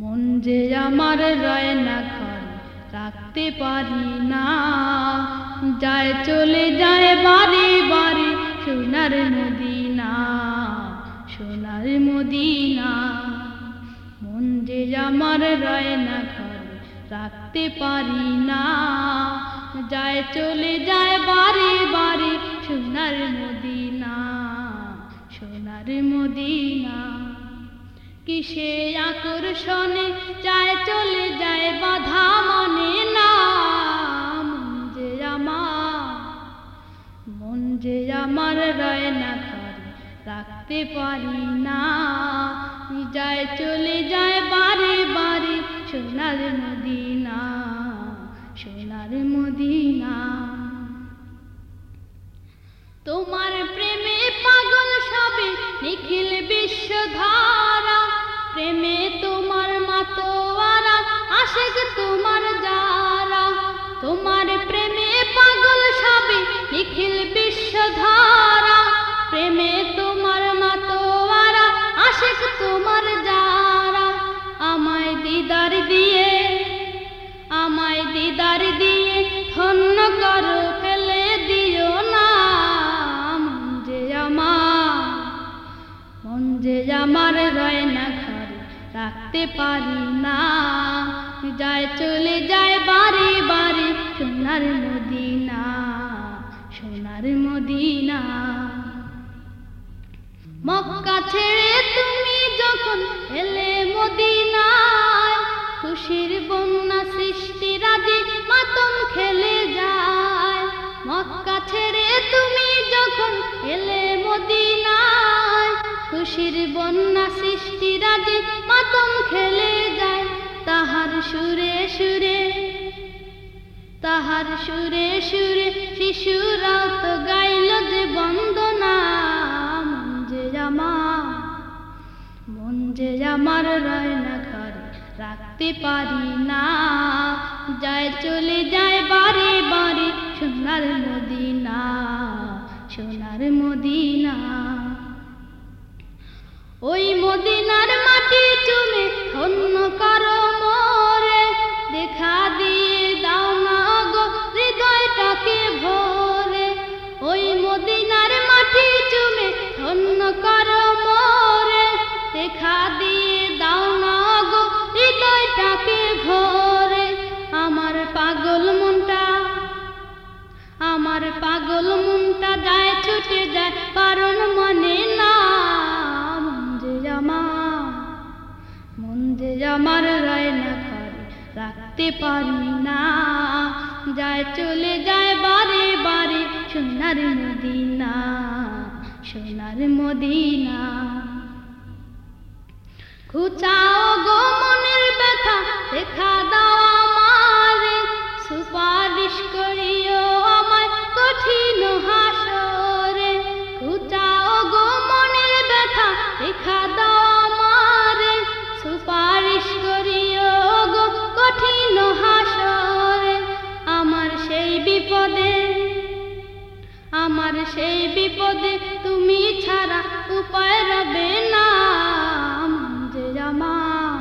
মন যে আমার রয় না ঘর রাখতে পারি না। যায় চলে যায় বারে বারে সোনার মদিনা সোনার মদিনা। মন যে আমার রয় না ঘর রাখতে পারি না। যায় চলে যায় বারে বারে সোনার মদিনা সোনার মদিনা। কিসে আকর্ষণে যায়, চলে যায় বাধা মনে না মন যে আমার মন যে আমার রয় না ঘরে রাখতে পারি না। যায়, চলে যায় বারে বারে সোনার মদিনা সোনার মদিনা। তোমার আশেক তোমার যারা। তোমার প্রেমে পাগল সবে নিখিল বিশ্বধারা। প্রেমে তোমার মাতোয়ারা, আশেক তোমার যারা। আমায় দিদার দিয়ে, আমায় দিদার দিয়ে ধন্য করো, ফেলে দিও না। মন যে আমার, মন যে আমার রয় না। রাখতে পারি না। যায় চলে যায় বারে বারে সোনার মদিনা সোনার মদিনা। মক্কা ছেড়ে তুমি যখন এলে মদিনায়, খুশির বন্যা সৃষ্টি রাজে মাতম খেলে যায়। মক্কা ছেড়ে তুমি যখন এলে মদিনায় খুশির বন্যা সৃষ্টি রাজে মাতম খেলে যায়। তাহার সুরে সুরে, তাহার সুরে সুরে শিশুরাও তো গাইল যে বন্দনা। মন যে আমার মন যে রয় না ঘরে রাখতে পারি না। যায় চলে যায় বারে বারে সোনার মদিনা সোনার মদিনা। ওই মদিনার মাটি চুমে ধন্য করো মোরে। দেখা দিয়ে দাও না গো হৃদয়টাকে ভরে। ওই মদিনার মাটি চুমে ধন্য করো মোরে। দেখা দিয়ে দাও না গো হৃদয়টাকে ভরে। আমার পাগল মনটা, আমার পাগল মনটা যায় রাখতে পারি না। যায় চলে যায় বারে বারে সোনার মদিনা সোনার মদিনা। খুচাও গো মনের ব্যথা দেখা দাও আমারে। সুপারিশ করিও আমায় কঠিন হাসরে। খুচাও গো মনের ব্যথা দেখা আমার সেই বিপদে তুমি ছাড়া উপায় রবে না। যে আমার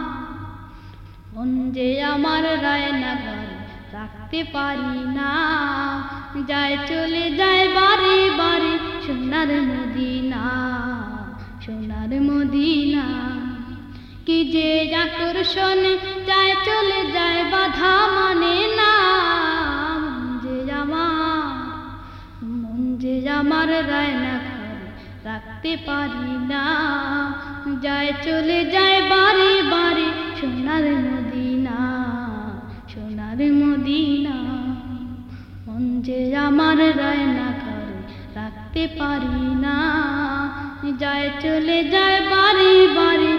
মন যে আমার রায় না ঘরে রাখতে পারি না। যায় চলে যায় বারে বারে সোনার মদিনা সোনার মদিনা। কি যে আকর্ষণে যায় চলে যায় বাধা মন রাখতে পারি না। যায় চলে যায় বারে বারে সোনার মদিনা সোনার মদিনা। মন যে আমার রায় না করে রাখতে পারি না। যায় চলে যায় বারে বারে